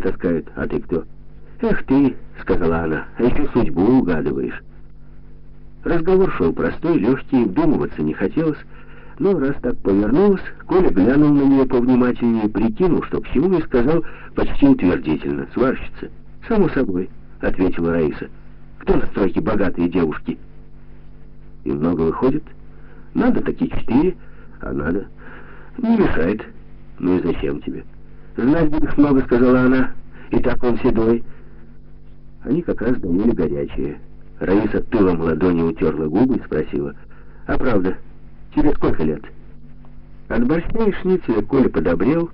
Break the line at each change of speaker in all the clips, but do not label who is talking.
таскают, а ты кто?» «Эх ты», — сказала она, — «а еще судьбу угадываешь». Разговор шел простой, легкий, вдумываться не хотелось, но раз так повернулась, Коля глянул на нее повнимательнее, прикинул, что к чему, и сказал почти утвердительно, «Сварщица». «Само собой», — ответила Раиса. «Кто на стройке богатые девушки?» «И много выходит?» «Надо такие четыре, а надо...» «Не мешает». «Ну и зачем тебе?» «Знать будешь много», — сказала она. «И так он седой». Они как раз доели горячее. Раиса тылом ладони утерла губы и спросила, «А правда, тебе сколько лет?» От борща и шницеля Коля подобрел.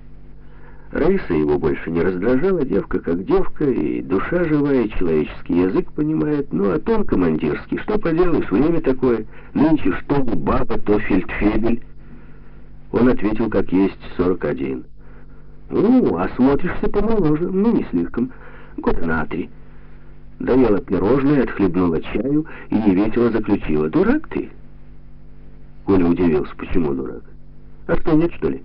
Раиса его больше не раздражала, девка как девка, и душа живая, человеческий язык понимает. Ну, а тон командирский, что поделаешь, время такое, нынче что баба, то фельдфебель. Он ответил, как есть, сорок один. «Ну, а смотришься помоложе, ну, не слишком, года на три». Доела пирожное, отхлебнула чаю и невесело заключила. «Дурак ты?» Коля удивился. «Почему дурак? А что, нет, что ли?»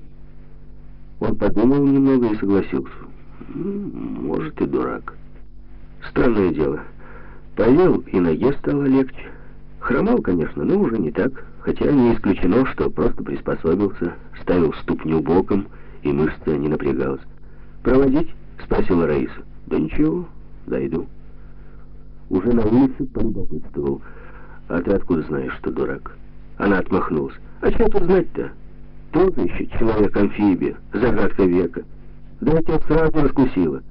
Он подумал немного и согласился. «Может, и дурак. Странное дело. Поел, и ноге стало легче. Хромал, конечно, но уже не так. Хотя не исключено, что просто приспособился, ставил ступню боком, и мышца не напрягалась. «Проводить?» — спросила Раиса. «Да ничего, дойду». Уже на улице полюбопытствовал. «А ты откуда знаешь, что дурак?» Она отмахнулась. «А что тут знать-то? Тоже еще человек-амфибия, загадка века. Да я тебя сразу раскусила».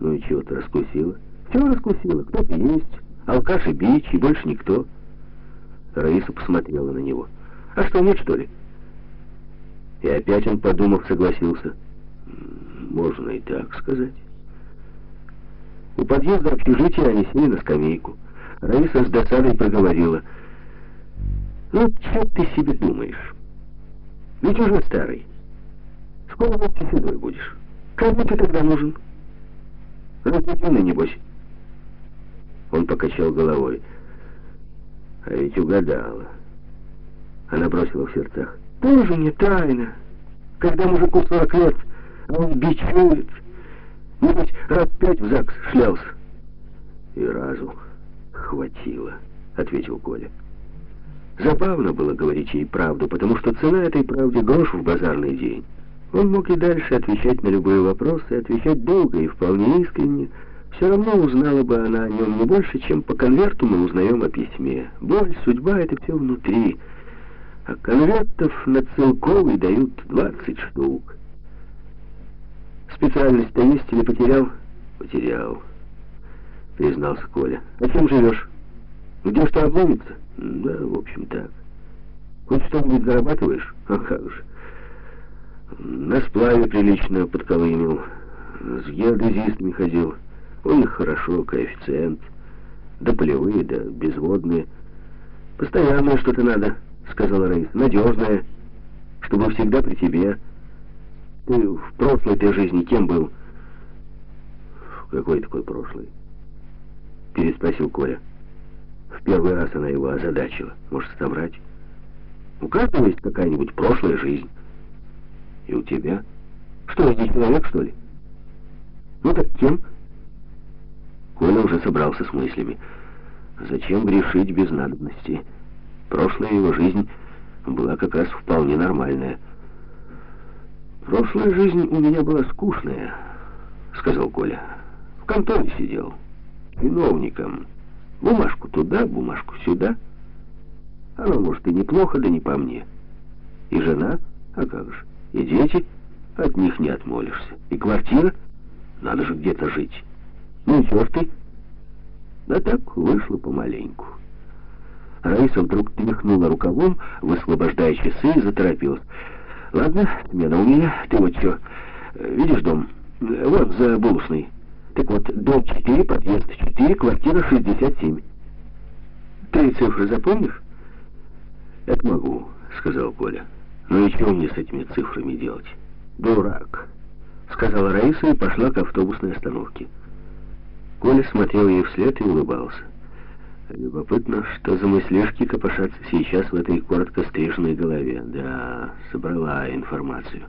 «Ну и чего ты раскусила?» «Все раскусила. Кто ты есть? Алкаш и бич, и больше никто». Раиса посмотрела на него. «А что, нет, что ли?» И опять он, подумав, согласился. «Можно и так сказать». У подъезда общежития они сели на скамейку. Раиса с досадой проговорила. «Ну, что ты себе думаешь? Ведь уже старый. Скоро вовсе седой будешь. Кому ты тогда нужен? Разведенный, небось?» Он покачал головой. А ведь угадала. Она бросила в сердцах. «Тоже не тайна. Когда мужику сорок лет, а он бичует». Небось, раз пять в ЗАГС шлялся. И разу хватило, ответил Коля. Забавно было говорить ей правду, потому что цена этой правде грош в базарный день. Он мог и дальше отвечать на любые вопросы, отвечать долго и вполне искренне. Все равно узнала бы она о нем не больше, чем по конверту мы узнаем о письме. Боль, судьба — это все внутри. А конвертов на целковый дают 20 штук. Специальность-то есть или потерял? Потерял, признался Коля. А чем живешь? Где что обломится? Да, в общем, так. Хоть что-нибудь зарабатываешь? А как же. На сплаве прилично подколымил. С геодезистами ходил. У них хорошо, коэффициент. Да полевые, да безводные. Постоянное что-то надо, сказала Рейс. Надежное, чтобы всегда при тебе. Ты в прошлой той жизни кем был? В какой такой прошлый? Переспросил Коля. В первый раз она его озадачила. Может, соврать? У каждого есть какая-нибудь прошлая жизнь. И у тебя? Что, здесь человек, что ли? Ну так кем? Коля уже собрался с мыслями. Зачем грешить без надобности? Прошлая его жизнь была как раз вполне нормальная. «Прошлая жизнь у меня была скучная», — сказал Коля. «В конторе сидел, чиновником. Бумажку туда, бумажку сюда. Оно, может, и неплохо, да не по мне. И жена, а как же, и дети, от них не отмолишься. И квартира, надо же где-то жить. Ну и ты». Да так вышло помаленьку. Раиса вдруг тряхнула рукавом, высвобождая часы, и заторопилась. Ладно, смена у меня. Ты вот что, видишь дом? Вот за Булусной. Так вот, дом 4, подъезд 4, квартира 67. Три цифры запомнишь? Это могу, сказал Коля. Ну и что мне с этими цифрами делать? Дурак, сказала Раиса и пошла к автобусной остановке. Коля смотрел ей вслед и улыбался. Любопытно, что за мыслишки копошатся сейчас в этой коротко стриженной голове. Да, собрала информацию.